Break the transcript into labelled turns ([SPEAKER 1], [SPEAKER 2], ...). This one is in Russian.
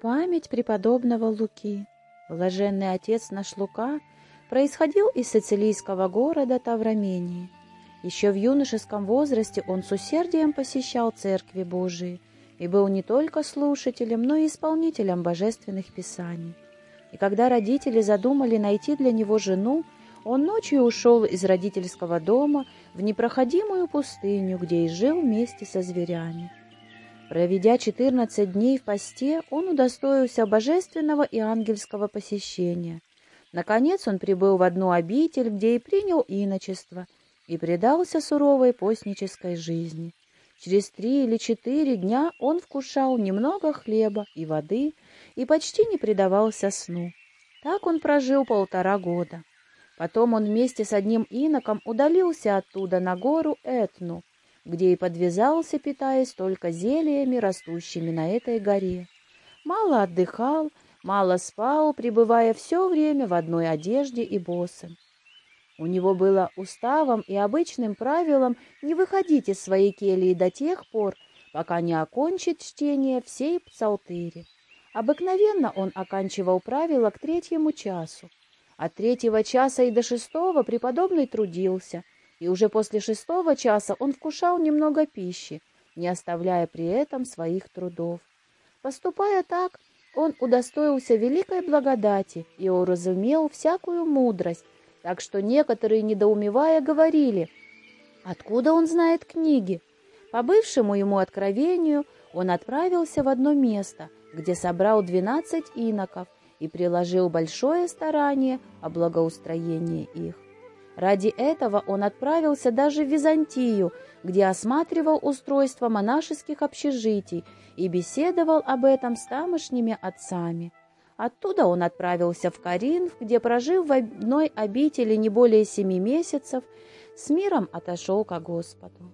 [SPEAKER 1] Память преподобного Луки. Блаженный отец наш Лука происходил из сицилийского города Таврамении. Еще в юношеском возрасте он с усердием посещал церкви Божии и был не только слушателем, но и исполнителем божественных писаний. И когда родители задумали найти для него жену, он ночью ушел из родительского дома в непроходимую пустыню, где и жил вместе со зверями. Проведя четырнадцать дней в посте, он удостоился божественного и ангельского посещения. Наконец он прибыл в одну обитель, где и принял иночество, и предался суровой постнической жизни. Через три или четыре дня он вкушал немного хлеба и воды и почти не предавался сну. Так он прожил полтора года. Потом он вместе с одним иноком удалился оттуда на гору Этну, где и подвязался, питаясь только зельями, растущими на этой горе. Мало отдыхал, мало спал, пребывая все время в одной одежде и босым. У него было уставом и обычным правилом не выходить из своей кельи до тех пор, пока не окончит чтение всей псалтыри. Обыкновенно он оканчивал правила к третьему часу. От третьего часа и до шестого преподобный трудился — и уже после шестого часа он вкушал немного пищи, не оставляя при этом своих трудов. Поступая так, он удостоился великой благодати и уразумел всякую мудрость, так что некоторые, недоумевая, говорили, откуда он знает книги. По бывшему ему откровению он отправился в одно место, где собрал двенадцать иноков и приложил большое старание о благоустроении их. Ради этого он отправился даже в Византию, где осматривал устройство монашеских общежитий и беседовал об этом с тамошними отцами. Оттуда он отправился в Коринф, где, прожив в одной обители не более семи месяцев, с миром отошел ко Господу.